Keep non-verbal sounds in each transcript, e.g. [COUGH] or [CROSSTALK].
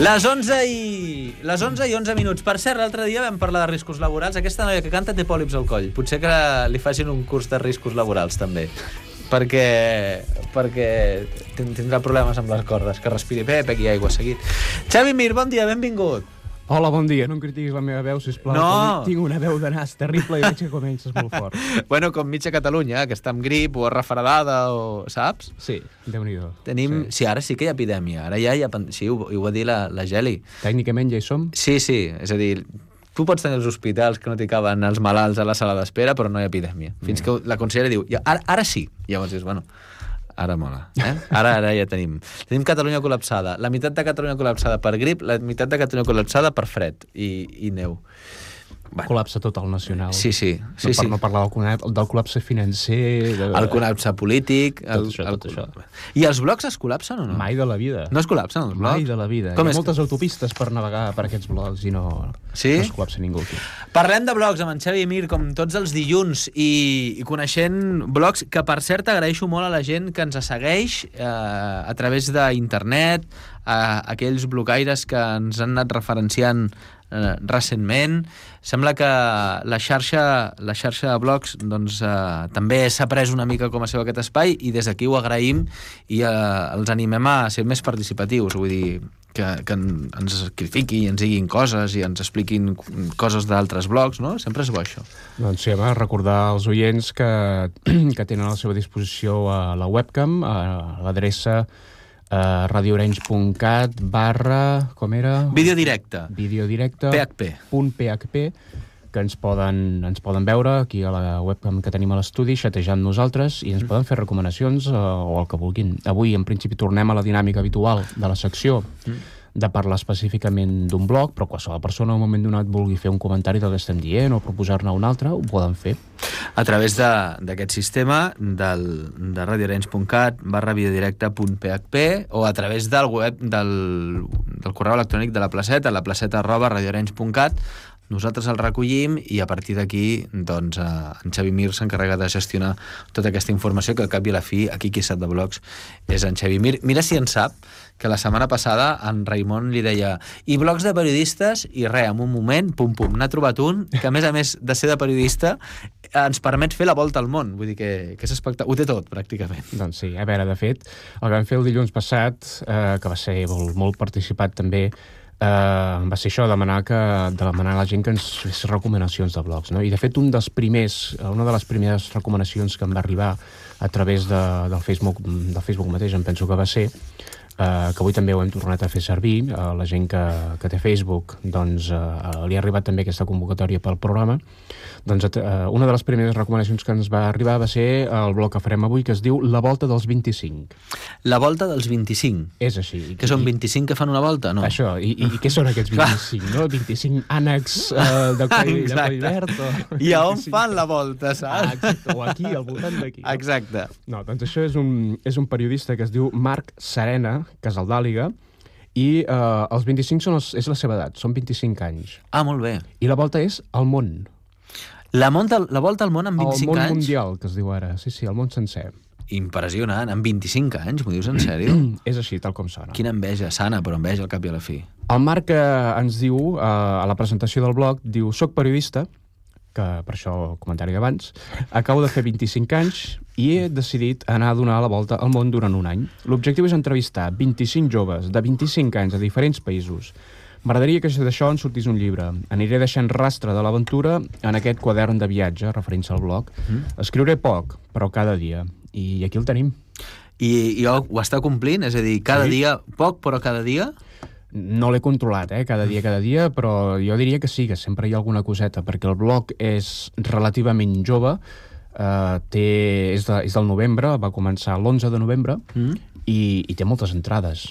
Les 11 i... Les 11 i 11 minuts. Per cert, l'altre dia vam parlar de riscos laborals. Aquesta noia que canta té pòlips al coll. Potser que li facin un curs de riscos laborals, també. Perquè, perquè tindrà problemes amb les cordes. Que respiri bé, begui aigua seguit. Xavi Mir, bon dia, benvingut. Hola, bon dia. No em critiquis la meva veu, sisplau. No. Tinc una veu de nas terrible i veig que comences molt fort. [LAUGHS] Bueno, com mitja Catalunya, que està amb grip o refredada, o saps? Sí, déu-n'hi-do. Tenim... Sí. sí, ara sí que hi ha epidèmia. Ara ja hi ha... Sí, ho, ho va dir la, la Geli. Tècnicament ja hi som. Sí, sí, és a dir, tu pots tenir els hospitals que no t'hi caben els malalts a la sala d'espera, però no hi ha epidèmia. Fins que la consellera diu, "Ja, ara, ara sí. Llavors dius, bueno, ara mola. Eh? Ara, ara ja tenim. Tenim Catalunya col·lapsada. La meitat de Catalunya col·lapsada per grip, la meitat de Catalunya col·lapsada per fred i, i neu. Bueno, Col·lapse total nacional. Sí, sí, sí, no, per sí. no parlar del, col·lapse- del col·lapse financer... De... el col·lapse polític... El, això, el, tot això. I els blocs es col·lapsen o no? Mai de la vida. No es col·lapsen els blocs? Mai de la vida. Com Hi és? ha moltes autopistes per navegar per aquests blocs i no, Sí? no es col·lapsa ningú aquí. Parlem de blogs amb en Xavi Mir, com tots els dilluns, i, i coneixent blogs que, per cert, agraeixo molt a la gent que ens segueix eh, a través d'internet, a aquells blogaires que ens han anat referenciant eh, recentment. Sembla que la xarxa, la xarxa de blogs doncs, eh, també s'ha pres una mica com a seu aquest espai i des d'aquí ho agraïm i eh, els animem a ser més participatius, vull dir, que, que en- ens critiquin ens diguin coses i ens expliquin coses d'altres blogs, no? Sempre és bo això. Doncs sí, home, recordar als oients que, [CLEARS THROAT] que tenen a la seva disposició a la webcam, a l'adreça eh, radioorenys.cat barra... com era? Vídeo directe. Vídeo directe. PHP. Punt PHP que ens poden, ens poden veure aquí a la webcam que tenim a l'estudi, xatejant nosaltres, i ens poden fer recomanacions eh, o el que vulguin. Avui, en principi, tornem a la dinàmica habitual de la secció de parlar específicament d'un blog, però qualsevol persona en un moment donat vulgui fer un comentari del que estem dient o proposar-ne un altre, ho poden fer. A través de- d'aquest sistema del, de radioarenys.cat barra videodirecte.php o a través del web del, del correu electrònic de la placeta, la placeta arroba nosaltres el recollim i a partir d'aquí doncs, eh, en Xavi Mir s'encarrega de gestionar tota aquesta informació que al cap i a la fi aquí qui sap de blogs és en Xavi Mir. Mira si en sap que la setmana passada en Raimon li deia i blogs de periodistes i res, en un moment, pum pum, n'ha trobat un que a més a més de ser de periodista ens permet fer la volta al món, vull dir que, que és espectacular, ho té tot pràcticament. Doncs sí, a veure, de fet, el que vam fer el dilluns passat, eh, que va ser molt, molt participat també, eh, va ser això, demanar, que, de demanar a la gent que ens fes recomanacions de blogs. No? I de fet, un dels primers, una de les primeres recomanacions que em va arribar a través de, del, Facebook, del Facebook mateix, em penso que va ser, eh, que avui també ho hem tornat a fer servir, eh, la gent que, que té Facebook, doncs eh, li ha arribat també aquesta convocatòria pel programa, doncs eh, una de les primeres recomanacions que ens va arribar va ser el blog que farem avui, que es diu La volta dels 25. La volta dels 25. És així. Que són 25 que fan una volta? No. Això, i, i, i què són aquests 25, no? 25 ànecs eh, de [LAUGHS] coll, de coll verd? O... I a on 25 fan la volta, Ah, saps? exacte, o aquí, al voltant d'aquí. no? Exacte. No, doncs això és un, és un periodista que es diu Marc Serena, Casaldàliga, i eh, els 25 són els, és la seva edat, són 25 anys. Ah, molt bé. I la volta és el món. La, monta, la volta al món amb 25 el món anys? mundial, que es diu ara. Sí, sí, el món sencer. Impressionant, amb 25 anys, m'ho dius en sèrio? [CLEARS THROAT] és així, tal com sona. Quina enveja, sana, però enveja al cap i a la fi. El Marc eh, ens diu, eh, a la presentació del blog, diu, soc periodista, que per això el comentari d'abans, acabo de fer 25 anys i he decidit anar a donar la volta al món durant un any. L'objectiu és entrevistar 25 joves de 25 anys de diferents països. M'agradaria que d'això en sortís un llibre. Aniré deixant rastre de l'aventura en aquest quadern de viatge, referint-se al blog. Escriuré poc, però cada dia. I aquí el tenim. I, i ho, ho està complint? És a dir, cada Sí. dia, poc, però cada dia? No l'he controlat, eh, cada dia, cada dia, però jo diria que sí, que sempre hi ha alguna coseta, perquè el blog és relativament jove, eh, té, és, de, és del novembre, va començar l'11 de novembre, Mm? i, i té moltes entrades.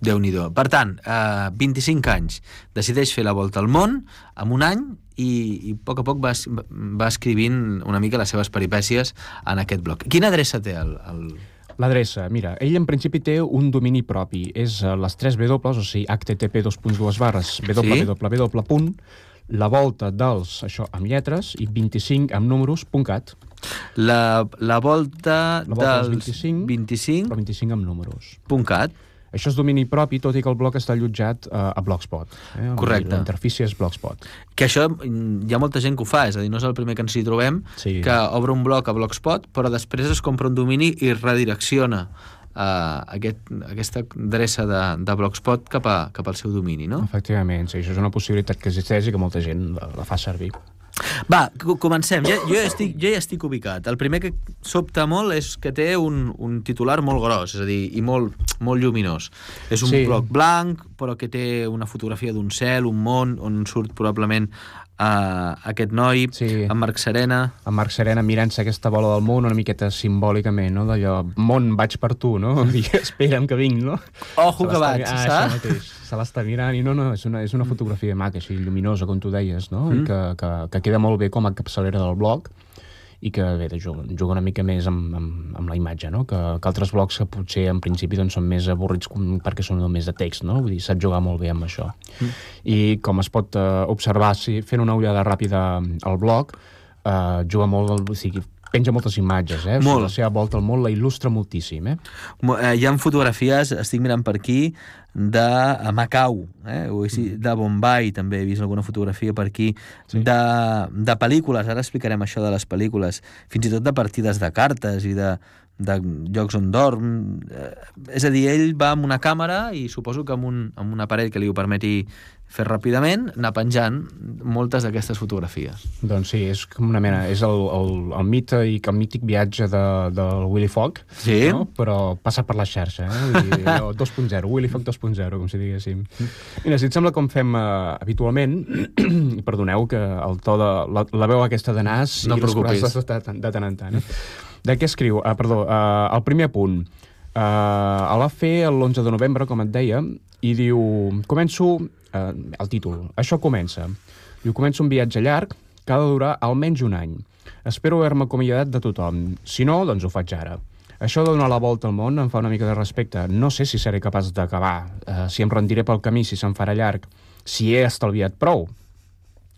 déu nhi Per tant, eh, 25 anys, decideix fer la volta al món en un any i, i a poc a poc va, va escrivint una mica les seves peripècies en aquest blog. Quina adreça té el... el... L'adreça, mira, ell en principi té un domini propi, és eh, les 3 W, o sigui, http dos barres www punt, la volta dels, això, amb lletres, i 25 amb números, punt cat, La, la volta, La volta dels dels 25, 25, però 25 amb números. punt cat. Això és domini propi, tot i que el blog està allotjat eh, a Blogspot. Eh? Correcte. La interfície és Blogspot. Que això mm, hi ha molta gent que ho fa, és a dir, no és el primer que ens hi trobem, Sí. que obre un blog a Blogspot, però després es compra un domini i redirecciona uh, aquest, aquesta adreça de, de Blogspot cap, a, cap al seu domini, no? Efectivament, sí, això és una possibilitat que existeix i que molta gent la, la fa servir. Va, co- comencem. Ja, jo, ja estic, jo ja estic ubicat. El primer que sobta molt és que té un, un titular molt gros, és a dir, i molt, molt lluminós. És un sí. bloc blanc, però que té una fotografia d'un cel, un món, on surt probablement uh, aquest noi, Sí. en Marc Serena. En Marc Serena mirant-se aquesta bola del món una miqueta simbòlicament, no? D'allò, món, vaig per tu, no? [LAUGHS] I espera'm que vinc, no? Ojo que vaig, ah, saps? mateix. Se l'està mirant i no, no, és una, és una fotografia maca, així, lluminosa, com tu deies, no? Mm. I que, que, que queda molt bé com a capçalera del blog i que bé, de juga, juga una mica més amb, amb, amb la imatge, no? Que, que altres blogs que potser en principi doncs, són més avorrits perquè són només de text, no? Vull dir, sap jugar molt bé amb això. Mm. I com es pot eh, observar, si fent una ullada ràpida al blog, eh, juga molt, o sigui, penja moltes imatges, eh? Molt. La seva volta al món la il·lustra moltíssim, eh? Eh, Hi ha fotografies, estic mirant per aquí, de Macau, eh? o sigui, de Bombay també he vist alguna fotografia per aquí, sí. de, de pel·lícules, ara explicarem això de les pel·lícules, fins i tot de partides de cartes i de, de llocs on dorm. Eh, és a dir, ell va amb una càmera i suposo que amb un, amb un aparell que li ho permeti fer ràpidament, anar penjant moltes d'aquestes fotografies. Doncs sí, és com una mena... És el, el, el mite i el mític viatge de, del Willy Fogg, Sí. no? però passa per la xarxa, eh? Vull dir, allò [LAUGHS] 2.0, Willy Fogg 2.0, com si diguéssim. Mira, si et sembla com fem uh, habitualment, i [CLEARS THROAT] perdoneu que el to de... La, la veu aquesta de nas No i les de, de, de tant en tant. Eh? De què escriu? Uh, perdó, uh, el primer punt. Uh, el va fer l'11 de novembre, com et deia, i diu... Començo... Uh, el títol. Això comença. Diu, començo un viatge llarg que ha de durar almenys un any. Espero haver-me acomiadat de tothom. Si no, doncs ho faig ara. Això de donar la volta al món em fa una mica de respecte. No sé si seré capaç d'acabar, uh, si em rendiré pel camí, si se'n farà llarg, si he estalviat prou.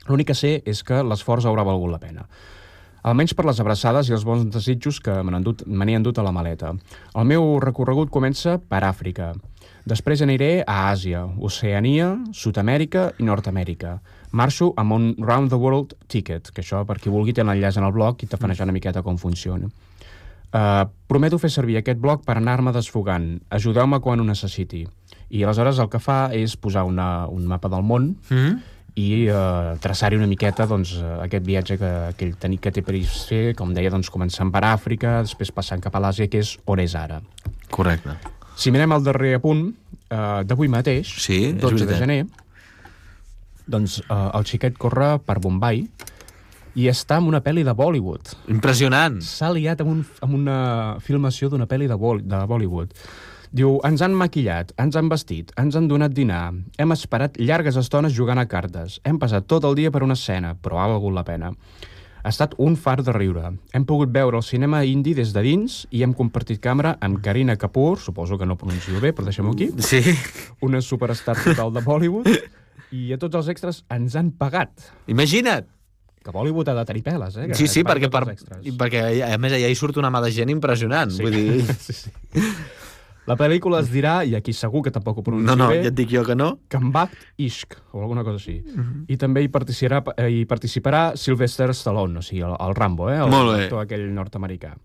L'únic que sé és que l'esforç haurà valgut la pena. Almenys per les abraçades i els bons desitjos que me dut- me n'he endut a la maleta. El meu recorregut comença per Àfrica. Després aniré a Àsia, Oceania, Sud-amèrica i Nord-amèrica. Marxo amb un Round the World Ticket, que això, per qui vulgui, té l'enllaç en el blog i t'afanejar una miqueta com funciona. Uh, prometo fer servir aquest blog per anar-me desfogant. Ajudeu-me quan ho necessiti. I aleshores el que fa és posar una, un mapa del món Mm -hmm. i uh, traçar-hi una miqueta doncs, eh, aquest viatge que, que ell tenia que té per fer, com deia, doncs, començant per Àfrica, després passant cap a l'Àsia, que és on és ara. Correcte. Si mirem el darrer apunt, uh, d'avui mateix, Sí, és 12 de gener, doncs uh, el xiquet corre per Bombay i està en una pel·li de Bollywood. Impressionant. S'ha liat amb, un, amb una filmació d'una pel·li de, Bol de Bollywood. Diu, ens han maquillat, ens han vestit, ens han donat dinar, hem esperat llargues estones jugant a cartes, hem passat tot el dia per una escena, però ha valgut la pena. Ha estat un far de riure. Hem pogut veure el cinema indi des de dins i hem compartit càmera amb Karina Kapoor, suposo que no pronuncio bé, però deixem-ho aquí, Sí. una superstar total de Bollywood, i a tots els extras ens han pagat. Imagina't. Que Bollywood ha de tenir peles, eh? que Sí, sí, perquè, per, perquè a més allà hi surt una mà de gent impressionant. Sí. Vull dir... [LAUGHS] sí, sí. La pel·lícula es dirà, i aquí segur que tampoc ho pronuncio No, no, bé, ja et dic jo que no. Kambak Ishq, o alguna cosa així. Uh Mhm. -huh. I també hi participarà, eh, hi participarà Sylvester Stallone, o sigui, el, el Rambo, eh? el Molt bé. actor aquell nord-americà.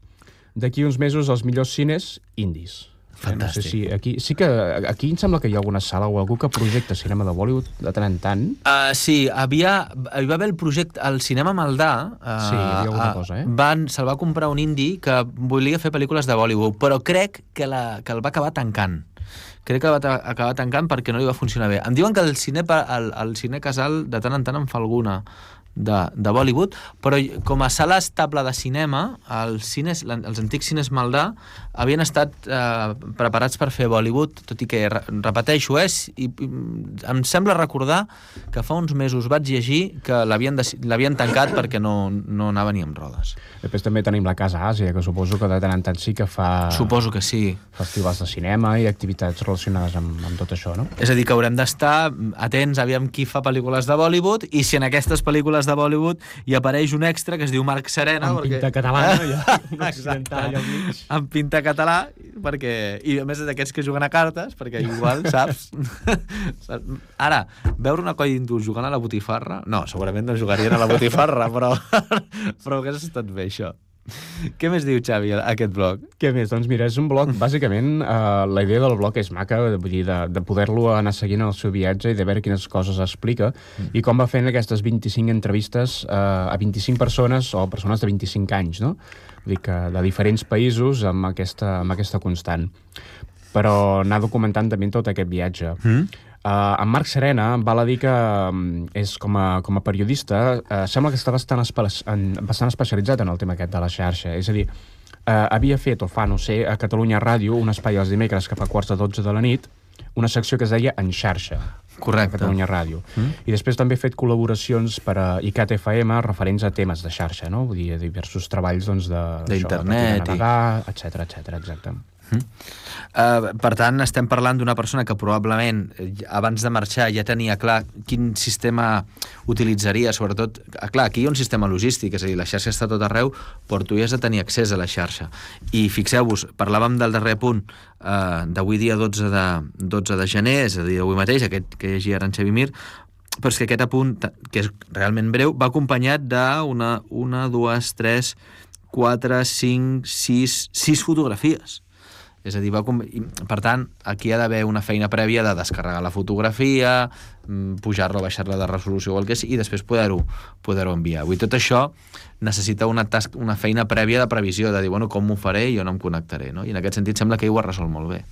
D'aquí uns mesos, els millors cines indis. Eh, No sé Fantàstic. si aquí, sí que aquí em sembla que hi ha alguna sala o algú que projecta cinema de Bollywood de tant en tant. Uh, sí, havia, hi va haver el projecte al cinema Maldà. Uh, Sí, hi havia alguna cosa, eh? Van, se'l va comprar un indi que volia fer pel·lícules de Bollywood, però crec que, la, que el va acabar tancant. Crec que el va ta- acabar tancant perquè no li va funcionar bé. Em diuen que el cine, el, el cine casal de tant en tant en fa alguna de, de Bollywood, però com a sala estable de cinema, els, cines, els antics cines Maldà havien estat eh, preparats per fer Bollywood, tot i que, re, repeteixo, eh, i, i, em sembla recordar que fa uns mesos vaig llegir que l'havien tancat perquè no, no anava ni amb rodes. Després també tenim la Casa Àsia, que suposo que de tant en tant sí que fa... Suposo que sí. Festivals de cinema i activitats relacionades amb, amb tot això, no? És a dir, que haurem d'estar atents, aviam qui fa pel·lícules de Bollywood, i si en aquestes pel·lícules de Bollywood hi apareix un extra que es diu Marc Serena... Amb perquè... pinta catalana, ja, [LAUGHS] mig. Amb pinta català, perquè... I a més d'aquests que juguen a cartes, perquè igual, [LAUGHS] saps? [LAUGHS] Ara, veure una colla d'indús jugant a la botifarra... No, segurament no jugarien a la botifarra, però, [LAUGHS] però hagués estat bé, això. Què més diu Xavi aquest blog? Què més? Doncs mira, és un blog, bàsicament, eh, la idea del blog és maca, vull dir, de, de poder-lo anar seguint el seu viatge i de veure quines coses explica, mm. i com va fent aquestes 25 entrevistes eh, a 25 persones o persones de 25 anys, no? Vull dir que de diferents països amb aquesta, amb aquesta constant. Però anar documentant també tot aquest viatge. Mm. Uh, en Marc Serena val a dir que um, és com a, com a periodista uh, sembla que està bastant, espe en, bastant especialitzat en el tema aquest de la xarxa. És a dir, uh, havia fet, o fa, no sé, a Catalunya Ràdio, un espai els dimecres que fa quarts de 12 de la nit, una secció que es deia En xarxa. Correcte. A Catalunya Ràdio. Mm. I després també ha fet col·laboracions per a ICAT FM referents a temes de xarxa, no? Vull dir, diversos treballs doncs, de... D'internet. I... etc etc exacte. Uh, per tant, estem parlant d'una persona que probablement eh, abans de marxar ja tenia clar quin sistema utilitzaria, sobretot... Ah, clar, aquí hi ha un sistema logístic, és a dir, la xarxa està tot arreu, però tu ja has de tenir accés a la xarxa. I fixeu-vos, parlàvem del darrer punt uh, d'avui dia 12 de, 12 de gener, és a dir, avui mateix, aquest que llegia ara en Xavi Mir, però és que aquest apunt, que és realment breu, va acompanyat d'una, una, dues, tres, quatre, cinc, sis, sis fotografies és a dir, va com... per tant, aquí ha d'haver una feina prèvia de descarregar la fotografia, mm, pujar-la, baixar-la de resolució o el que sigui, i després poder-ho poder, -ho, enviar. Vull tot això necessita una, tasca, una feina prèvia de previsió, de dir, bueno, com m'ho faré i on em connectaré, no? I en aquest sentit sembla que ell ho ha resolt molt bé.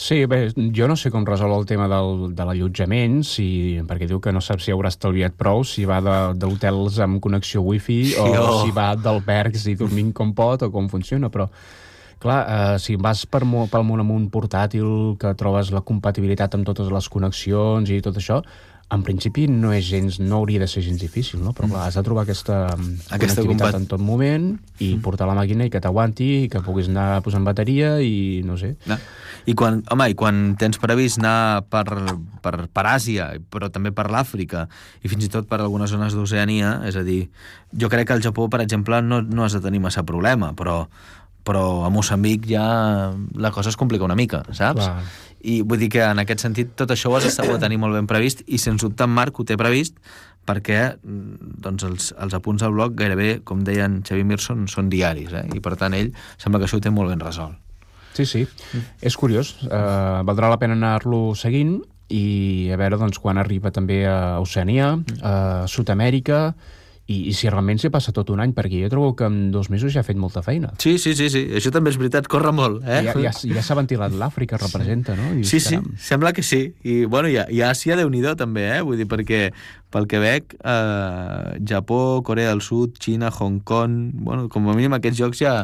Sí, bé, jo no sé com resol el tema del, de l'allotjament, si, perquè diu que no sap si haurà estalviat prou, si va d'hotels amb connexió wifi o oh. si va d'albergs i dormint com pot o com funciona, però Clar, eh, si vas per, pel món amb un portàtil que trobes la compatibilitat amb totes les connexions i tot això, en principi no és gens, no hauria de ser gens difícil, no? però clar, has de trobar aquesta, aquesta connectivitat en tot moment i mm. portar la màquina i que t'aguanti i que puguis anar posant bateria i no sé. No. I quan, home, i quan tens previst anar per, per, per Àsia, però també per l'Àfrica i fins i tot per algunes zones d'Oceania, és a dir, jo crec que al Japó, per exemple, no, no has de tenir massa problema, però però a Moçambic ja la cosa es complica una mica, saps? Clar. I vull dir que en aquest sentit tot això ho has de tenir molt ben previst i sens dubte en Marc ho té previst perquè doncs, els, els apunts al blog gairebé, com deien Xavi Mirson, són diaris, eh? i per tant ell sembla que això ho té molt ben resolt. Sí, sí, mm. és curiós. Uh, valdrà la pena anar-lo seguint i a veure doncs, quan arriba també a Oceania, mm. a Sud-amèrica, i, I si realment s'hi passa tot un any, perquè jo trobo que en dos mesos ja ha fet molta feina. Sí, sí, sí, sí. això també és veritat, corre molt. Eh? Ja, ja, ja s'ha ventilat l'Àfrica, representa, no? I sí, sí, sembla que sí. I, bueno, i, i Àsia, déu nhi també, eh? Vull dir, perquè pel que veig, eh, Japó, Corea del Sud, Xina, Hong Kong... Bueno, com a mínim aquests jocs ja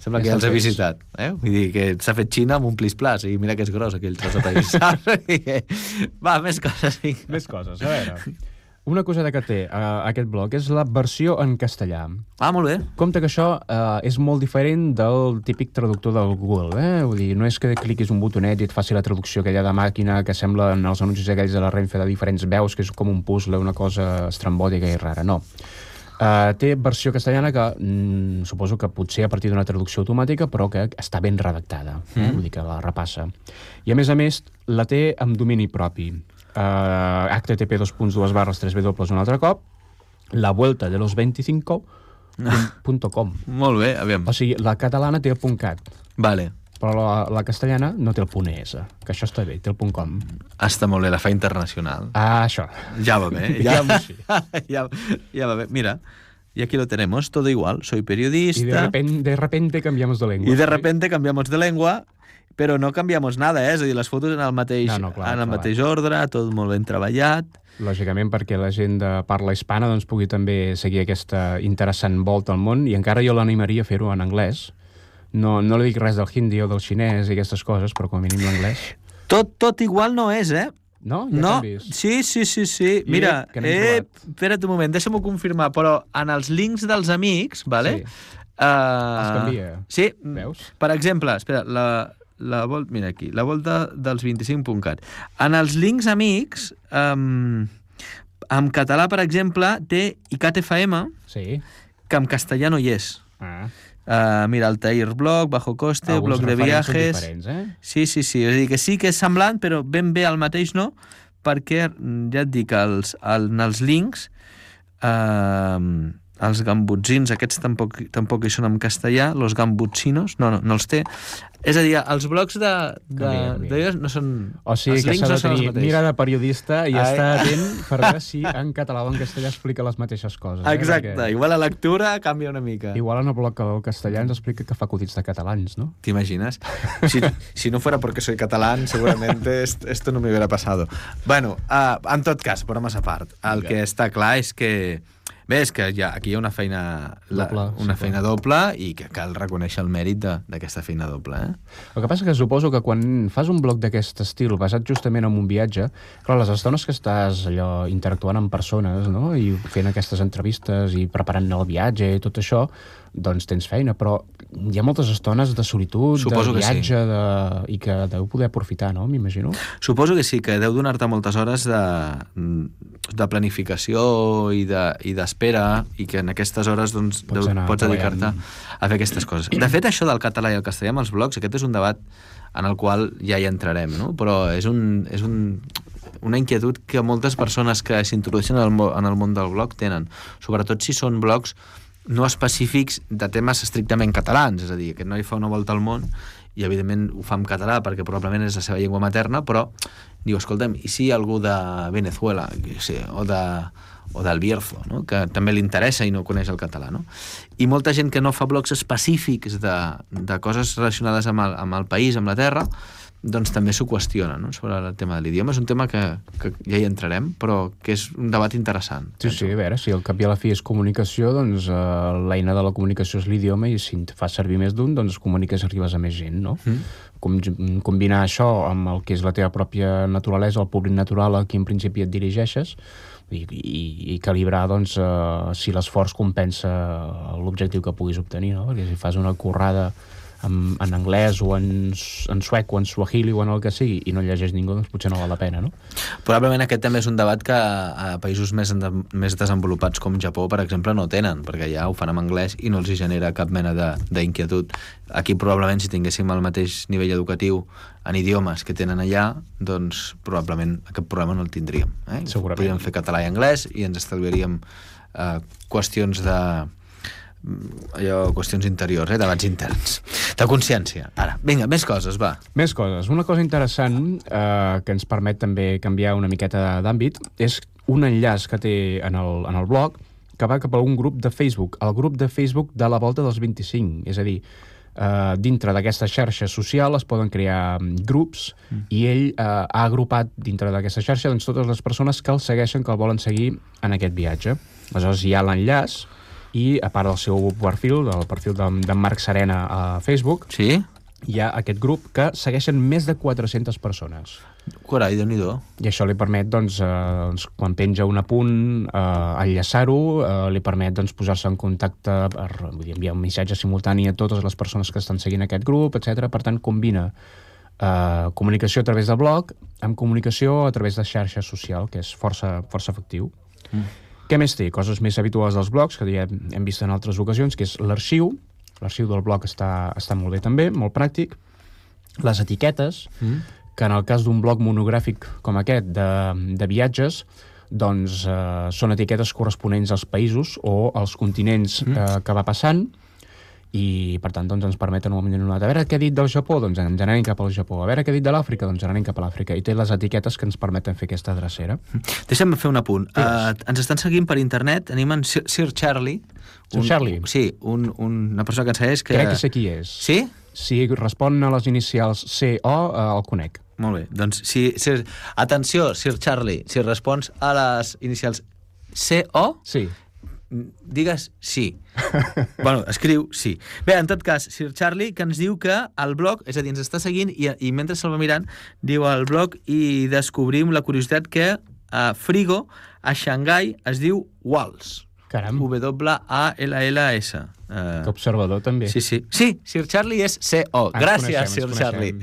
sembla ja que ja els he visitat. Eh? Vull dir que s'ha fet Xina amb un plis-plas i mira que és gros aquell tros de país. [LAUGHS] Va, més coses. Sí. Més coses, a veure. Una cosa que té uh, aquest blog és la versió en castellà. Ah, molt bé. Compte que això uh, és molt diferent del típic traductor del Google, eh? Vull dir, no és que cliquis un botonet i et faci la traducció aquella de màquina que sembla en els anuncis aquells de la Renfe de diferents veus, que és com un puzzle, una cosa estrambòtica i rara. No. Uh, té versió castellana que mm, suposo que potser a partir d'una traducció automàtica, però que està ben redactada, eh? mm. vull dir que la repassa. I a més a més la té amb domini propi uh, http 2.2 barres 3 w un altre cop, la vuelta de los 25 punt, .com. Molt bé, aviam. O sigui, la catalana té el punt .cat. Vale. Però la, la castellana no té el punt .es, que això està bé, té el punt .com. Està molt bé, la fa internacional. Ah, això. Ja va bé. [LAUGHS] Ja, [LAUGHS] ja, ja va bé. Mira, y aquí lo tenemos, todo igual. Soy periodista. Y de repente, de repente cambiamos de lengua. Y de repente cambiamos de lengua però no canviamos nada, eh? És a dir, les fotos en el mateix, No, no, clar, en el clar. mateix ordre, tot molt ben treballat. Lògicament perquè la gent de parla hispana doncs, pugui també seguir aquesta interessant volta al món i encara jo l'animaria a fer-ho en anglès. No, no li dic res del hindi o del xinès i aquestes coses, però com a mínim l'anglès. Tot, tot igual no és, eh? No? Ha no, sí, sí, sí, sí. I Mira, eh, espera't un moment, deixa'm-ho confirmar, però en els links dels amics, vale? Sí. Uh, Els canvia. Sí. Veus? Per exemple, espera, la, la volta, mira aquí, la volta dels 25.cat. En els links amics, um, en català, per exemple, té ICAT FM, Sí. que en castellà no hi és. Ah. Uh, mira, Altair Blog, Bajo Coste, Alguns Blog de Viajes... eh? Sí, sí, sí. És a dir, que sí que és semblant, però ben bé el mateix no, perquè, mm, ja et dic, els, el, en els links, eh, els gambutzins, aquests tampoc, tampoc hi són en castellà, los gambutzinos, no, no, no els té. És a dir, els blocs de, de, Canvia, canvia. no són... O sigui els que s'ha de tenir mira de periodista i Ai. estar atent [LAUGHS] per veure si en català o en castellà explica les mateixes coses. Eh? Exacte, Perquè igual la lectura canvia una mica. Igual en el bloc del castellà ens explica que fa acudits de catalans, no? ¿Te imaginas? [LAUGHS] Si, si no fuera porque soy catalán, seguramente est- esto no me hubiera pasado. Bueno, uh, en tot cas, bromes a part, el que està clar és que Bé, és que ja, aquí hi ha una feina, la, Doble, una sí, feina doble i que cal reconèixer el mèrit d'aquesta feina doble. Eh? El que passa que suposo que quan fas un bloc d'aquest estil basat justament en un viatge, clar, les estones que estàs allò interactuant amb persones, no?, i fent aquestes entrevistes i preparant el viatge i tot això, doncs tens feina, però hi ha moltes estones de solitud, Suposo de que sí. viatge, de... i que deu poder aprofitar, no?, m'imagino. Suposo que sí, que deu donar-te moltes hores de, de planificació i de- i d'espera i que en aquestes hores doncs, Pots deu, pots dedicar-te a fer aquestes coses. De fet, això del català i el castellà amb els blogs, aquest és un debat en el qual ja hi entrarem, no? però és, un, és un, una inquietud que moltes persones que s'introdueixen en, el mo- en el món del blog tenen, sobretot si són blogs no específics de temes estrictament catalans, és a dir, aquest noi fa una volta al món i evidentment ho fa en català perquè probablement és la seva llengua materna, però diu, escolta'm, i si algú de Venezuela jo sé, o, de, o del Bierzo, no? que també li interessa i no coneix el català, no? I molta gent que no fa blogs específics de, de coses relacionades amb el, amb el país, amb la terra, doncs també s'ho qüestiona no? sobre el tema de l'idioma. És un tema que, que ja hi entrarem, però que és un debat interessant. Sí, sí, a veure, si el cap i a la fi és comunicació, doncs eh, l'eina de la comunicació és l'idioma i si en fas servir més d'un, doncs comuniques i arribes a més gent, no? Mm. Com, combinar això amb el que és la teva pròpia naturalesa, el públic natural a qui en principi et dirigeixes, i, i, i calibrar doncs, eh, si l'esforç compensa l'objectiu que puguis obtenir, no? Perquè si fas una currada en, en anglès o en, en suec o en suahili o en el que sigui i no llegeix ningú, doncs potser no val la pena, no? Probablement aquest també és un debat que a països més, més desenvolupats com Japó, per exemple, no tenen, perquè ja ho fan en anglès i no els hi genera cap mena d'inquietud. Aquí probablement si tinguéssim el mateix nivell educatiu en idiomes que tenen allà, doncs probablement aquest problema no el tindríem. Eh? Segurament. Podríem fer català i anglès i ens estalviaríem eh, qüestions de allò, qüestions interiors, eh? debats interns. De consciència. Ara, vinga, més coses, va. Més coses. Una cosa interessant eh, que ens permet també canviar una miqueta d'àmbit és un enllaç que té en el, en el blog que va cap a un grup de Facebook, el grup de Facebook de la volta dels 25. És a dir, eh, dintre d'aquesta xarxa social es poden crear mm, grups mm. i ell eh, ha agrupat dintre d'aquesta xarxa doncs, totes les persones que el segueixen, que el volen seguir en aquest viatge. Aleshores hi ha l'enllaç i a part del seu perfil, del perfil d'en de Marc Serena a Facebook, Sí? hi ha aquest grup que segueixen més de 400 persones. Carai, déu nhi I això li permet, doncs, eh, doncs quan penja un apunt, eh, enllaçar-ho, eh, li permet doncs, posar-se en contacte, per, vull dir, enviar un missatge simultani a totes les persones que estan seguint aquest grup, etc. Per tant, combina eh, comunicació a través del blog amb comunicació a través de xarxa social, que és força, força efectiu. Mm. Què més té? Coses més habituals dels blogs, que ja hem vist en altres ocasions, que és l'arxiu. L'arxiu del blog està, està molt bé també, molt pràctic. Les etiquetes, mm. que en el cas d'un blog monogràfic com aquest de, de viatges, doncs eh, són etiquetes corresponents als països o als continents mm. eh, que va passant i per tant doncs, ens permeten un moment donat a veure què ha dit del Japó, doncs ens anem cap al Japó a veure què ha dit de l'Àfrica, doncs anem cap a l'Àfrica i té les etiquetes que ens permeten fer aquesta drecera Deixa'm fer un apunt. Uh, Digues. ens estan seguint per internet, tenim en Sir, Sir Charlie. Sir Charlie? Sí, un, un, una persona que ens segueix que... crec que sé qui és Sí? si respon a les inicials C o eh, el conec Molt bé. Doncs, si, si, atenció, Sir Charlie, si respons a les inicials C-O, sí, digues sí. [LAUGHS] bueno, escriu sí. Bé, en tot cas, Sir Charlie, que ens diu que el blog, és a dir, ens està seguint i, i mentre se'l va mirant, diu al blog i descobrim la curiositat que a Frigo, a Xangai, es diu Walls. caram, W-A-L-L-S. Uh, que observador també sí, sí. Sí, Sir Charlie és C-O. Ah, Gràcies, coneixem, Sir Charlie.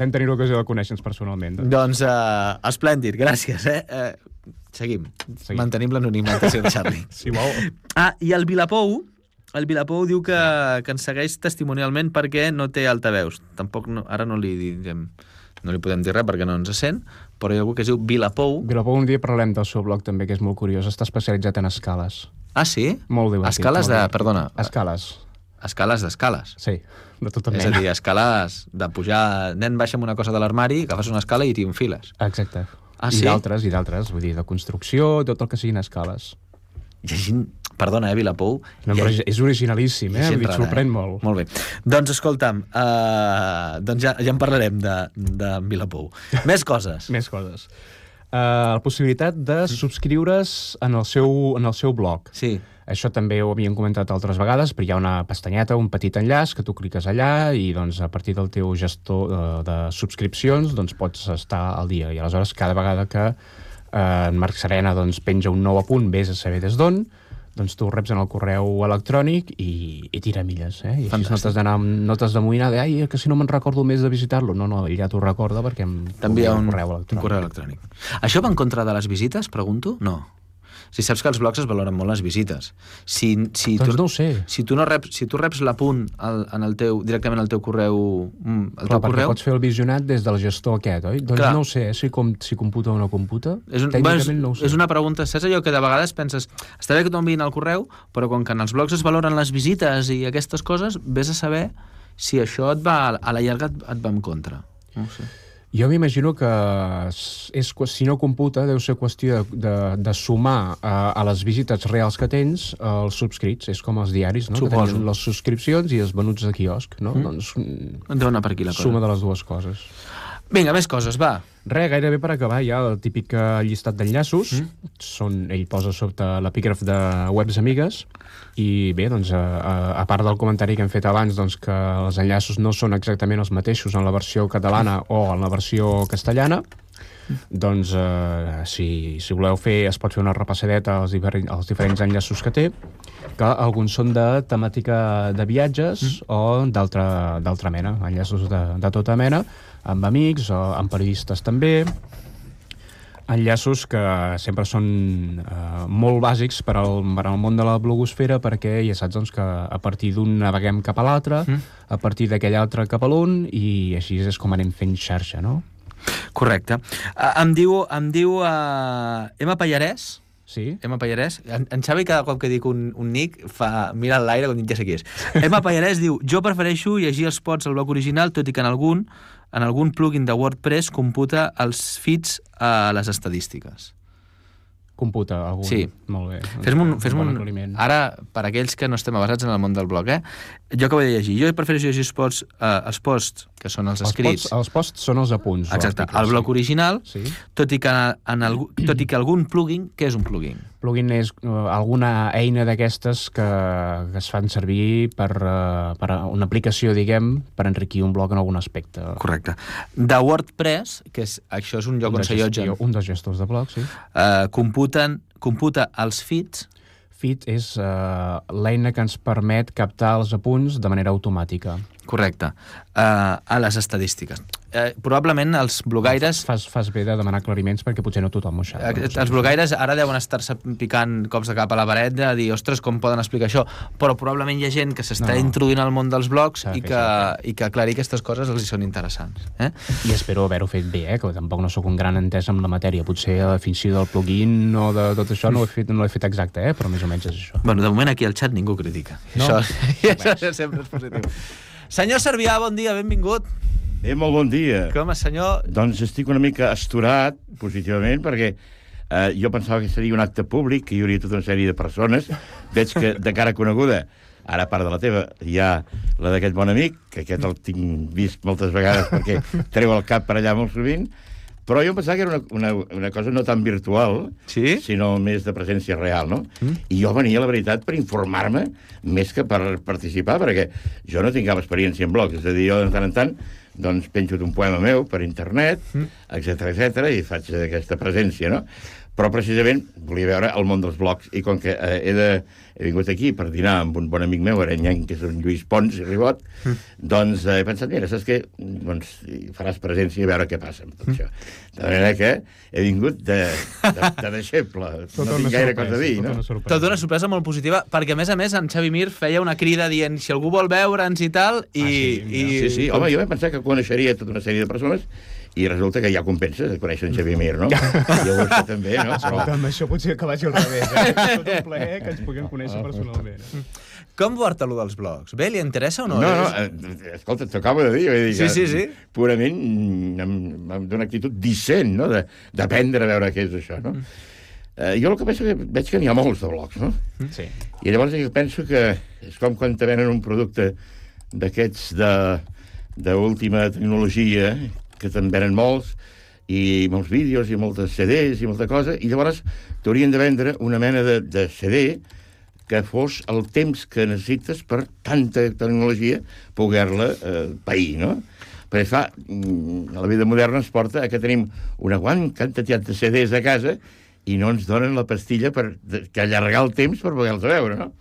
Vam tenir l'ocasió de conèixer-nos personalment. Doncs. Doncs, uh, esplèndid, gràcies, eh? Uh, seguim. Seguim. Mantenim l'anonimat de Sir Charlie. [LAUGHS] Si vol, Ah, i el Vilapou, el Vilapou diu que, que ens segueix testimonialment perquè no té altaveus. Tampoc, no, ara no li diguem, no li podem dir res perquè no ens sent, però hi ha algú que es diu Vilapou. Vilapou, un dia parlem del seu blog també, que és molt curiós. Està especialitzat en escales. Ah, sí? Molt divertit. Escales molt de... divertit. Perdona. Escales, Escales d'escales. sí, de tota És a mena. dir, escales de pujar... Nen baixa una cosa de l'armari, agafes una escala i t'hi enfiles. Exacte. Ah, I sí? d'altres, i d'altres. Vull dir, de construcció, tot el que siguin escales. Hi ha gent... Perdona, eh, Vilapou? No, Hi ha- però és originalíssim, eh? Em sorprèn eh? molt. Molt bé. Doncs escolta'm, uh, doncs ja, ja en parlarem de, de Vilapou. [LAUGHS] Més coses. Més coses. Uh, la possibilitat de subscriure's en el seu, en el seu blog. Sí. Això també ho havíem comentat altres vegades, però hi ha una pestanyeta, un petit enllaç que tu cliques allà i doncs, a partir del teu gestor de, de subscripcions doncs, pots estar al dia. I aleshores cada vegada que eh, en Marc Serena doncs, penja un nou apunt, vés a saber des d'on, doncs tu reps en el correu electrònic i, i tira milles. Eh? I així no Fantàstic. t'has d'anar amb notes d'amoïnar de ai, que si no me'n recordo més de visitar-lo. No, no, ell ja t'ho recorda perquè em T'envia un, correu un electrònic. correu electrònic. Això va en contra de les visites, pregunto? No. Si saps que els blogs es valoren molt les visites. Si, si Doncs tu, no ho sé. Si tu, no reps, si tu reps l'apunt en el teu, directament al teu correu... mm, Al Clar, teu correu pots fer el visionat des del gestor aquest, oi? Doncs Clar. no ho sé, eh, si, com, si computa o no computa. és, un, Tècnicament és, no ho sé. és una pregunta, saps allò que de vegades penses està bé que t'ho enviïn al correu, però com que en els blogs es valoren les visites i aquestes coses, vés a saber si això et va, a la llarga et, et va en contra. No ho sé. Jo m'imagino que és, si no computa deu ser qüestió de, de, de sumar a, a les visites reals que tens els subscrits. És com els diaris, no? Suposo. Que tenen les subscripcions i els venuts de quiosc, no? Mm. Doncs Deu anar per aquí la cosa. suma de les dues coses. Vinga, més coses, va. Res, gairebé per acabar ja el típic eh, llistat d'enllaços. Mm. Són, ell posa sota l'epígraf de webs amigues i bé, doncs, a, a, a part del comentari que hem fet abans, doncs, que els enllaços no són exactament els mateixos en la versió catalana o en la versió castellana, doncs, eh, si, si voleu fer, es pot fer una repassadeta als, diferents, als diferents enllaços que té, que alguns són de temàtica de viatges mm. o d'altra d'altra mena, enllaços de, de tota mena, amb amics o amb periodistes també, enllaços que sempre són eh, molt bàsics per al, per al món de la blogosfera perquè ja saps doncs, que a partir d'un naveguem cap a l'altre, mm. a partir d'aquell altre cap a l'un i així és com anem fent xarxa, no? Correcte. Uh, em diu, em diu uh, Emma Pallarès, Sí? Emma Pallarès, en, en Xavi cada cop que dic un, un nick fa, mira l'aire com dic ja sé qui és. Emma Pallarès diu, jo prefereixo llegir els pods al blog original, tot i que en algun, en algun plugin de WordPress computa els feeds a les estadístiques. Computa algun. Sí. Molt bé. Fes-me un, fes bon un... aclariment. Ara, per aquells que no estem avasats en el món del blog, eh? Jo que he de llegir. Jo prefereixo llegir els posts, eh, els posts que són els, els escrits. posts, els posts són els apunts. Exacte, al blog sí. original, Sí. tot i que, en algú, tot i que algun plugin... Què és un plugin? Plugin és uh, alguna eina d'aquestes que, que es fan servir per, uh, per una aplicació, diguem, per enriquir un blog en algun aspecte. Correcte. De WordPress, que és, això és un lloc Un on s'allotgen, Un dels gestors de blog, sí. eh, computen, computa els feeds, Feed és uh, l'eina que ens permet captar els apunts de manera automàtica. correcte, eh, a les estadístiques. Eh, probablement els blogaires... Fas, fas bé de demanar aclariments perquè potser no tothom ho sap. Eh, Els blogaires ara deuen estar-se picant cops de cap a la paret de dir, ostres, com poden explicar això? Però probablement hi ha gent que s'està No. introduint al món dels blogs i que, i que aclarir aquestes coses els hi són interessants. Eh? I espero haver-ho fet bé, eh? que tampoc no sóc un gran entès amb la matèria. Potser la definició del plugin o de tot això no ho he fet, no l'he fet exacte, eh? però més o menys és això. Bueno, de moment aquí al xat ningú critica. No? Això, això [LAUGHS] sempre és positiu. Senyor Servià, bon dia, benvingut. Eh, molt bon dia. Com senyor... Doncs estic una mica astorat, positivament, perquè eh, jo pensava que seria un acte públic, que hi hauria tota una sèrie de persones. Veig que de cara coneguda, ara a part de la teva, hi ha la d'aquest bon amic, que aquest el tinc vist moltes vegades perquè treu el cap per allà molt sovint, però jo pensava que era una, una, una cosa no tan virtual, Sí? sinó més de presència real, no? Mm. I jo venia, la veritat, per informar-me més que per participar, perquè jo no tinc cap experiència en blogs, és a dir, jo de tant en tant doncs penjo un poema meu per internet, etc etc i faig aquesta presència, no? Però precisament volia veure el món dels blogs i com que eh, he, de, he vingut aquí per dinar amb un bon amic meu, arenyanc, que és en Lluís Pons i Ribot, doncs eh, he pensat, mira, saps què? Doncs faràs presència i a veure què passa amb tot això. De manera que he vingut de, de, de deixeble. [LAUGHS] No tinc gaire cosa a dir, no? Tot una sorpresa molt positiva, perquè a més a més en Xavi Mir feia una crida dient si algú vol veure'ns i tal, i... Ah, sí, i... Sí, sí, home, jo vaig pensar que coneixeria tota una sèrie de persones i resulta que ja compensa de conèixer en Xavier Mir, no? Jo vostè també, no? Però... amb això potser que vagi al revés, eh? [LAUGHS] Tot un plaer que ens puguem conèixer personalment. Com porta allò dels blogs? Bé, li interessa o no? No, no, eh, escolta, t'ho acabo de dir. Vull dir Sí, sí, sí. Purament mm, amb, amb d'una actitud dissent, no? De- D'aprendre a veure què és això, no? Eh, jo el que penso que veig que n'hi ha molts de blogs, no? Sí. I llavors jo penso que és com quan te venen un producte d'aquests de d'última tecnologia, que te'n venen molts, i molts vídeos, i moltes CDs, i molta cosa, i llavors t'haurien de vendre una mena de, de CD que fos el temps que necessites per tanta tecnologia poder-la eh, pair, no? Perquè, clar, mm, la vida moderna ens porta a que tenim una gran quantitat de CDs a casa i no ens donen la pastilla per que allargar el temps per poder-los veure, no?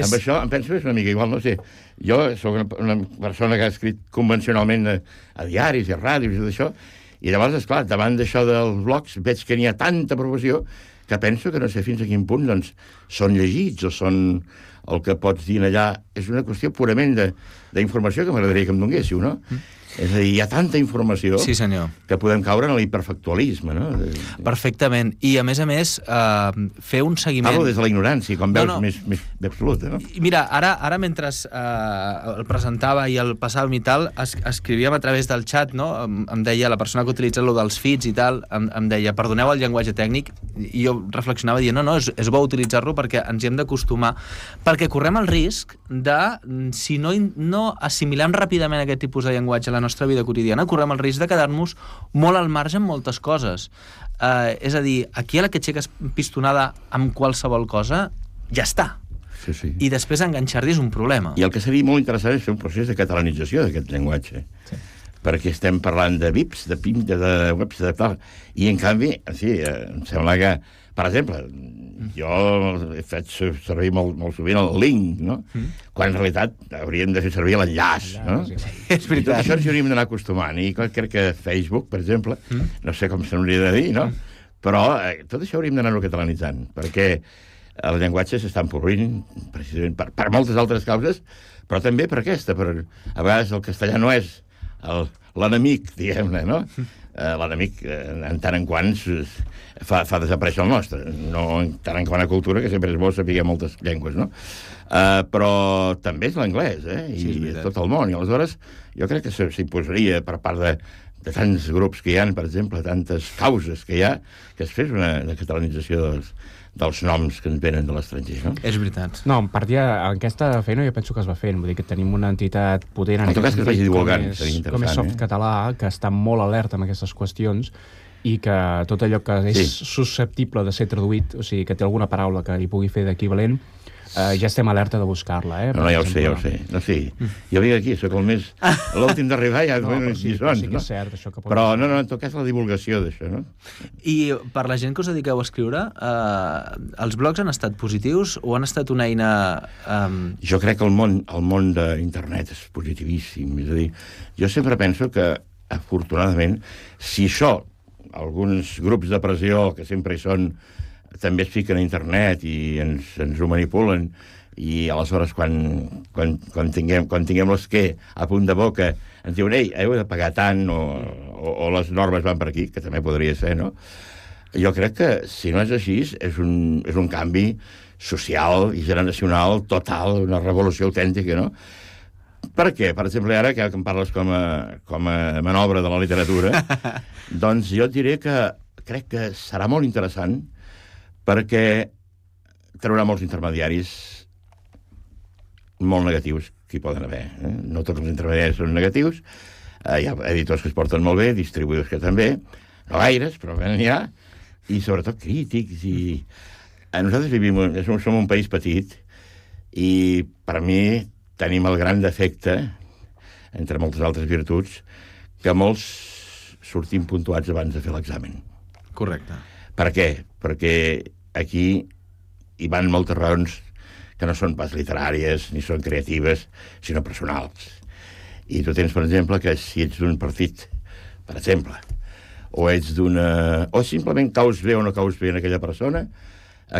És-. Amb això em penso que és una mica igual, no sé. Jo sóc una, una persona que ha escrit convencionalment a, a diaris i a ràdios i tot això, i llavors, esclar, davant d'això dels blogs veig que n'hi ha tanta professió que penso que no sé fins a quin punt doncs, són llegits o són el que pots dir allà. És una qüestió purament de- d'informació que m'agradaria que em donguéssiu, no? Mm. És a dir, hi ha tanta informació Sí, senyor. que podem caure en l'hiperfactualisme, no? Perfectament. I, a més a més, eh, fer un seguiment... Parlo des de la ignorància, com No, veus, no. més, més absoluta, no? Mira, ara, ara mentre eh, el presentava i el passàvem i tal, es, escrivíem a través del xat, no? Em, em deia, la persona que utilitza lo dels feeds i tal, em, em deia, perdoneu el llenguatge tècnic, i jo reflexionava dient, no, no, és, és bo utilitzar-lo perquè ens hi hem d'acostumar, perquè correm el risc de, mm, si no, no assimilem ràpidament aquest tipus de llenguatge a la nostra vida quotidiana, correm el risc de quedar-nos molt al marge en moltes coses. Eh, és a dir, aquí a la que aixeques pistonada amb qualsevol cosa, ja està. Sí, sí. I després enganxar-hi és un problema. I el que seria molt interessant és fer un procés de catalanització d'aquest llenguatge. Sí. Perquè estem parlant de VIPs, de PIM, de, de webs, de tal. I, en canvi, sí, eh, em sembla que, per exemple, jo he fet servir molt, molt sovint el link, no? Mm. Quan en realitat hauríem de fer servir l'enllaç, no? sí, sí. És veritat. això ens hi hauríem d'anar acostumant. I crec que Facebook, per exemple, mm. no sé com se n'hauria de dir, no? Però eh, tot això hauríem d'anar-ho catalanitzant, perquè el llenguatge s'està empobrir precisament per, per moltes altres causes, però també per aquesta. Per, a vegades el castellà no és l'enemic, diguem-ne, no? Eh, l'enemic, eh, en tant en quant, fa, fa desaparèixer el nostre. No en tant en quant a cultura, que sempre és bo saber moltes llengües, no? Uh, però també és l'anglès, eh? Sí, és I tot el món. I aleshores jo crec que s'imposaria per part de, de tants grups que hi ha, per exemple, tantes causes que hi ha, que es fes una, una catalanització dels, dels noms que ens venen de l'estranger, no? És veritat. No, en part ja, en aquesta feina jo penso que es va fent, vull dir que tenim una entitat potent En tot cas, que es vagi divulgant, és, seria com és interessant, Soft eh? Català, que està molt alerta amb aquestes qüestions i que tot allò que és Sí. susceptible de ser traduït, o sigui, que té alguna paraula que hi pugui fer d'equivalent, eh, ja estem alerta de buscar-la, eh? No, no, ja ho sé, ja ho sé. No, sí. Jo vinc aquí, sóc el més... [LAUGHS] L'últim d'arribar ja No, no, sí, lliçons, sí que no? és cert, això que pots Però, no, no, en tot cas, la divulgació d'això, no? I per la gent que us dediqueu a escriure, eh, els blogs han estat positius o han estat una eina... Eh, Jo crec que el món, el món d'internet és positivíssim. És a dir, jo sempre penso que afortunadament, si això, alguns grups de pressió que sempre hi són, també es fiquen a internet i ens, ens ho manipulen, i aleshores quan, quan, quan, tinguem, quan tinguem l'esquer a punt de boca ens diuen, ei, heu de pagar tant o, o, o les normes van per aquí, que també podria ser, no? Jo crec que, si no és així, és un, és un canvi social i generacional total, una revolució autèntica, no? Per què? Per exemple, ara que em parles com a, com a manobra de la literatura, [LAUGHS] doncs jo et diré que crec que serà molt interessant perquè traurà molts intermediaris molt negatius que hi poden haver. Eh? No tots els intermediaris són negatius, eh, hi ha editors que es porten molt bé, distribuïdors que també, no gaires, però bé, n'hi ha, i sobretot crítics, i... Eh, nosaltres vivim, som, som un país petit, i per mi tenim el gran defecte, entre moltes altres virtuts, que molts sortim puntuats abans de fer l'examen. Correcte. Per què? Perquè aquí hi van moltes raons que no són pas literàries ni són creatives, sinó personals. I tu tens, per exemple, que si ets d'un partit, per exemple, o ets d'una... o simplement caus bé o no caus bé en aquella persona,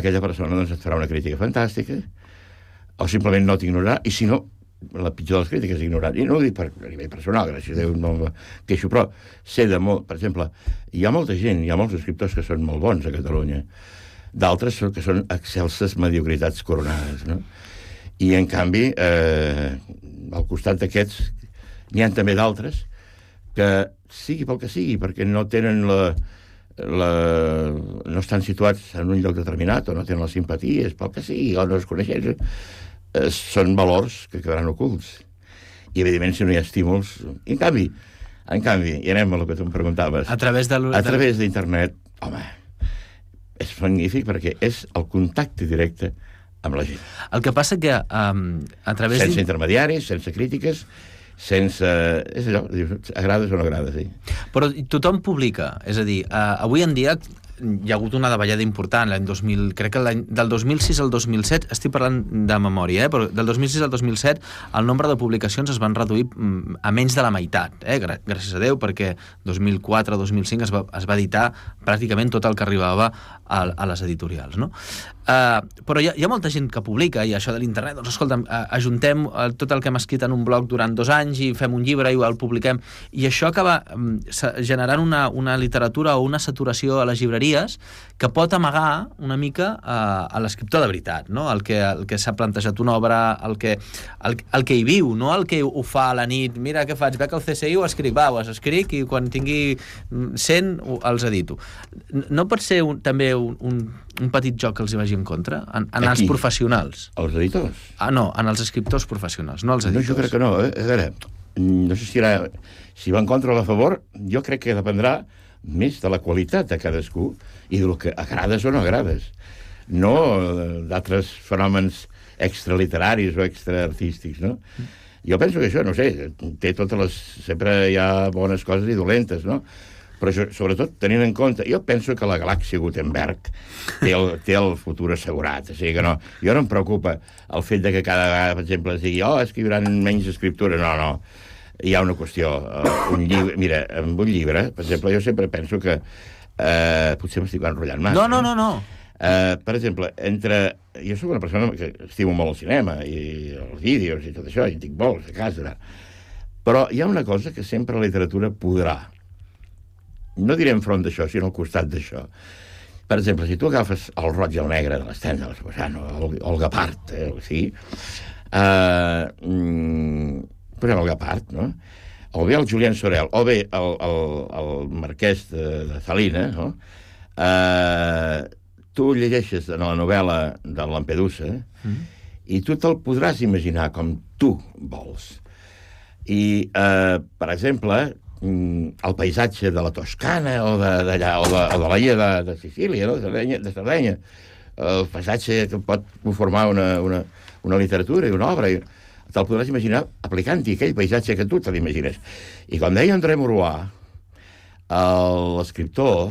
aquella persona doncs et farà una crítica fantàstica, o simplement no t'ignorarà, i si no, la pitjor de les crítiques és ignorar. I no ho dic per, a nivell personal, gràcies a Déu no em queixo, però sé de molt... Per exemple, hi ha molta gent, hi ha molts escriptors que són molt bons a Catalunya, d'altres que són excelses mediocritats coronades, no? I, en canvi, eh, al costat d'aquests, n'hi ha també d'altres que, sigui pel que sigui, perquè no tenen la, la, no estan situats en un lloc determinat o no tenen les simpaties, pel que sigui, o no es coneixen, eh, són valors que quedaran ocults. I, evidentment, si no hi ha estímuls... I, en canvi, en canvi, i anem a el que tu em preguntaves, A través de... a través d'internet, home, és magnífic perquè és el contacte directe amb la gent. El que passa que um, a través... Sense intermediaris, sense crítiques, sense... És allò, dius, agrades o no agrades, sí. Però tothom publica, és a dir, uh, avui en dia hi ha hagut una davallada important l'any 2000, crec que l'any del 2006 al 2007, estic parlant de memòria, eh? però del 2006 al 2007 el nombre de publicacions es van reduir mm, a menys de la meitat, eh? Gràcies a Déu, perquè 2004-2005 es, va, es va editar pràcticament tot el que arribava a, a les editorials, no? Uh, però hi ha, hi ha molta gent que publica, i això de l'internet, doncs escolta'm, uh, ajuntem uh, tot el que hem escrit en un blog durant dos anys i fem un llibre i el publiquem, i això acaba um, generant una, una literatura o una saturació a les llibreries que pot amagar una mica uh, a l'escriptor de veritat, no? el que, el que s'ha plantejat una obra, el que, el, el que hi viu, no el que ho fa a la nit, mira què faig, veig el CSI, ho escric, va, ho escric i quan tingui mm, 100 ho- els edito. No pot ser un, també un, un, un petit joc que els hi vagi en contra? En, en els professionals? Els editors. Ah, no, en els escriptors professionals, no els No, editors. jo crec que no. Eh? A veure, no sé si, era, si va en contra o a favor, jo crec que dependrà més de la qualitat de cadascú i del que agrades o no agrades. No eh, d'altres fenòmens extraliteraris o extraartístics, no? Jo penso que això, no sé, té totes les... Sempre hi ha bones coses i dolentes, no? Però això, sobretot tenint en compte... Jo penso que la galàxia Gutenberg té el, té el futur assegurat. O sigui que no, jo no em preocupa el fet de que cada vegada, per exemple, es digui oh, escriuran menys escriptura. No, no. Hi ha una qüestió. Uh, un llibre, mira, amb un llibre, per exemple, jo sempre penso que... Uh, potser m'estic enrotllant massa. No, no, no, no. Uh, per exemple, entre... Jo sóc una persona que estimo molt el cinema i els vídeos i tot això, i tinc molts a casa. Però hi ha una cosa que sempre la literatura podrà. No diré enfront d'això, sinó al costat d'això. Per exemple, si tu agafes el roig i el negre de l'Stendhal, Esposano, el, el Gapart, eh, sí, uh, mm, posem el Gapart, no? O bé el Julián Sorel, o bé el, el, el marquès de, de Salina, no? Uh, tu llegeixes en la novel·la de Lampedusa mm. i tu te'l podràs imaginar com tu vols. I, eh, per exemple, el paisatge de la Toscana o d'allà, o de, o de l'illa de, de Sicília, no? de, Sardenya, de el paisatge que pot formar una, una, una literatura i una obra, i te'l podràs imaginar aplicant-hi aquell paisatge que tu te l'imagines. I com deia André Moroà, el- l'escriptor,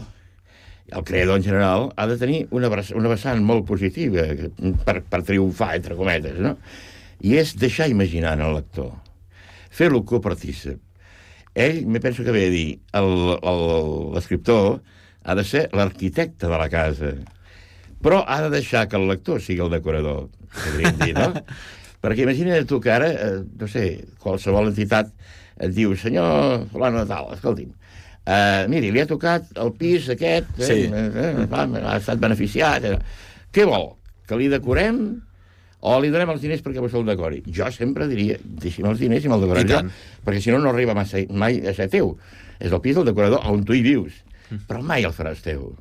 el creador en general, ha de tenir una, una vessant molt positiva per, per triomfar, entre cometes, no? I és deixar imaginar en el lector, fer-lo copartícip. Ell, me penso que ve a dir, l'escriptor ha de ser l'arquitecte de la casa, però ha de deixar que el lector sigui el decorador, podríem dir, no? [LAUGHS] Perquè imagina't tu que ara, eh, no sé, qualsevol entitat et diu, senyor fulano de tal, escolti'm, eh, miri, li ha tocat el pis aquest, eh, Sí. eh, eh, ha estat beneficiat, eh. què vol? Que li decorem o li donem els diners perquè vostè el decori? Jo sempre diria, deixi'm els diners i me'l decoraré I jo, perquè si no, no arriba massa, mai a ser teu. És el pis del decorador on tu hi vius, però mai el faràs teu.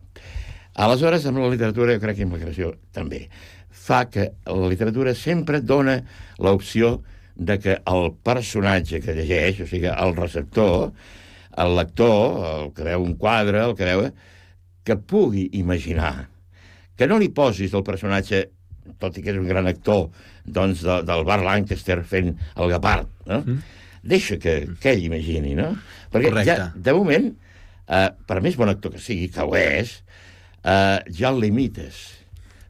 Aleshores, amb la literatura, jo crec que amb la creació també, fa que la literatura sempre dona l'opció de que el personatge que llegeix, o sigui, el receptor, el lector, el que veu un quadre, el que veu, que pugui imaginar, que no li posis el personatge, tot i que és un gran actor, doncs, de, del Bar Lancaster fent el gapard, no? Mm. Deixa que, que ell imagini, no? Perquè Correcte. ja, de moment, eh, per més bon actor que sigui, que ho és, eh, ja el limites,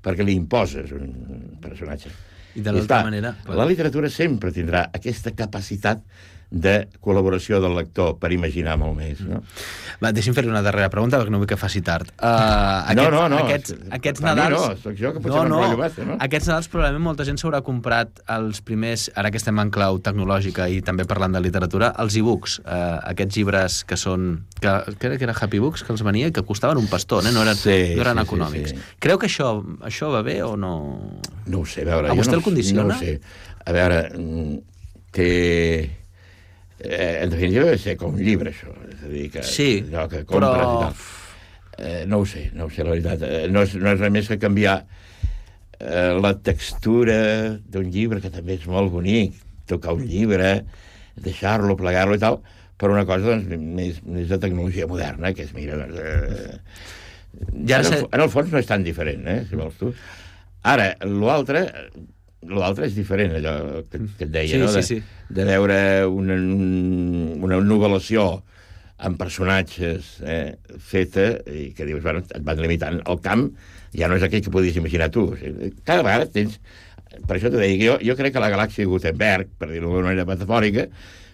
perquè li imposes un personatge. I de l'altra manera... La literatura sempre tindrà aquesta capacitat de col·laboració del lector per imaginar molt més, no? Va, deixi'm fer-li una darrera pregunta, perquè no vull que faci tard. Uh, aquests, no, no, Aquests, és- aquests per mi Nadals... no, sóc jo que potser m'enrotllo massa, no? Aquests Nadals probablement molta gent s'haurà comprat els primers, ara que estem en clau tecnològica i també parlant de literatura, els e-books, uh, aquests llibres que són... Que, crec que era Happy Books, que els venia, que costaven un pastó, eh? no eren, Sí, no eren sí, sí, econòmics. sí. Creu que això, això va bé o no? No ho sé, a veure... A vostè no, el condiciona? No ho sé. A veure, mm, que... Eh, en definitiva, deu ser com un llibre, això. És a dir, que Sí, allò que compres però- i tal. Eh, no ho sé, no ho sé, la veritat. Eh, no, és, no és res més que canviar eh, la textura d'un llibre, que també és molt bonic, tocar un llibre, deixar-lo, plegar-lo i tal, per una cosa doncs, més, més de tecnologia moderna, que és, mira... doncs, Eh, Ja en, el, en el fons no és tan diferent, eh, si vols tu. Ara, l'altre l'altre és diferent, allò que, que et deia, Sí, no? sí, De, sí. de veure una, un- una novel·lació amb personatges eh, feta i que dius, bueno, et van limitant el camp, ja no és aquell que podies imaginar tu. O sigui, cada vegada tens... Per això t'ho deia, jo, jo crec que la galàxia Gutenberg, per dir-ho d'una manera metafòrica,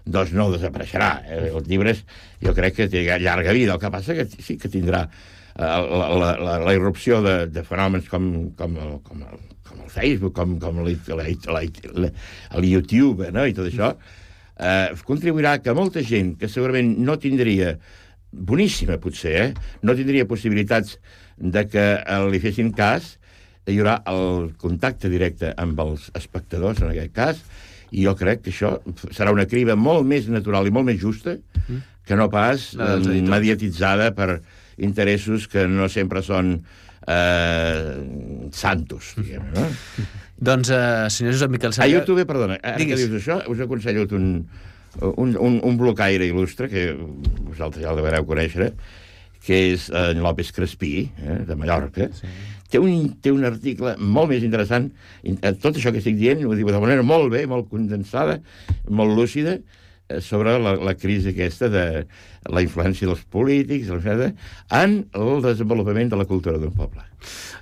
doncs no desapareixerà. Eh? Els llibres jo crec que té llarga vida, el que passa que sí que tindrà eh, la, la, la, la irrupció de, de fenòmens com, com, el, com, el, com el Facebook, com, com el, el, el, el YouTube no? i tot això, eh, contribuirà que molta gent que segurament no tindria, boníssima potser, eh? no tindria possibilitats de que eh, li fessin cas, hi haurà el contacte directe amb els espectadors, en aquest cas, i jo crec que això serà una criba molt més natural i molt més justa que no pas La eh, mediatitzada per interessos que no sempre són eh, santos, diguem no? [LAUGHS] Doncs, uh, senyor Josep Miquel A Sària... YouTube, perdona, ara Digues. que dius això, us aconsello un, un, un, un blocaire il·lustre, que vosaltres ja el devereu conèixer, que és en López Crespí, eh, de Mallorca. Sí. Té, un, té un article molt més interessant. In- eh, Tot això que estic dient ho diu de manera molt bé, molt condensada, molt lúcida, eh, sobre la, la crisi aquesta de la influència dels polítics etc., en el desenvolupament de la cultura d'un poble.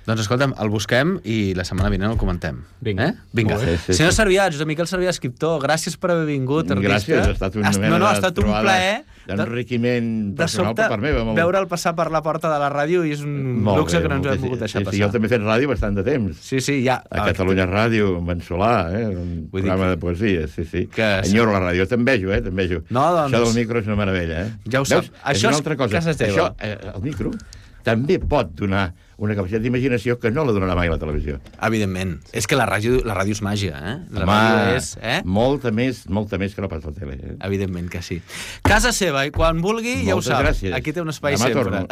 Doncs escolta'm, el busquem i la setmana vinent el comentem. Vinga. Eh? Vinga. Sí, sí, Senyor sí. Servià, Josep Miquel Servià, escriptor, gràcies per haver vingut, artista. Gràcies, ha estat mena No, no, ha estat un plaer. D'enriquiment De personal sobte, per part meva. molt- veure'l passar per la porta de la ràdio i és un Molt luxe bé, que no ens hem pogut deixar sí, passar. Sí, jo també he fet ràdio bastant de temps. Sí, sí, ja. A Catalunya Ràdio, amb en Solà, eh? un Vull programa que- de poesia, sí, sí. que- Enyoro la ràdio, t'envejo, eh? T'envejo. No, doncs- Això del micro és una meravella, eh? Ja ho sap. Veus? Això és una altra cosa. Això, eh, el micro també pot donar una capacitat d'imaginació que no la donarà mai la televisió. Evidentment. És que la ràdio, la ràdio és màgia, eh? La Home, ràdio és... Eh? molta més, molta més que no pas la tele. Eh? Evidentment que sí. Casa seva, i quan vulgui, ja ho Moltes sap. gràcies. Aquí té un espai Demà sempre. torno.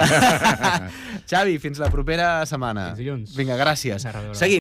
[LAUGHS] Xavi, fins la propera setmana. Fins dilluns. Vinga, gràcies. Seguim.